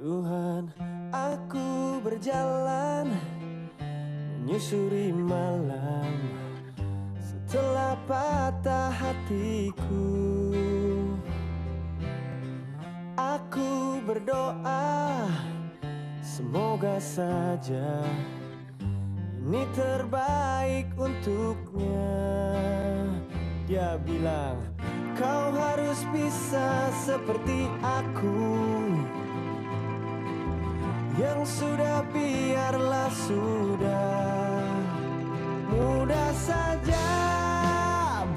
Tuhan, aku berjalan menyusuri malam setelah patah hatiku. Aku berdoa, semoga saja ini terbaik untuknya. Dia bilang, kau harus bisa seperti aku. Yang sudah biarlah sudah. Mudah saja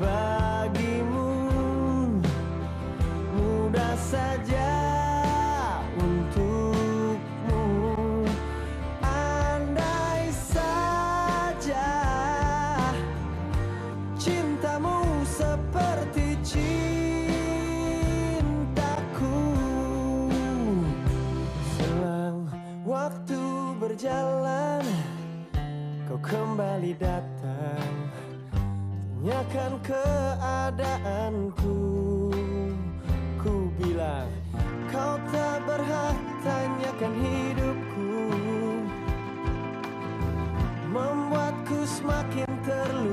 bagimu. Mudah saja untukmu. Andai saja Cintamu seperti cintaku berjalan Kau kembali datang Tanyakan keadaanku. Ku bilang Kau tak berhak tanyakan hidupku. Membuatku semakin terluka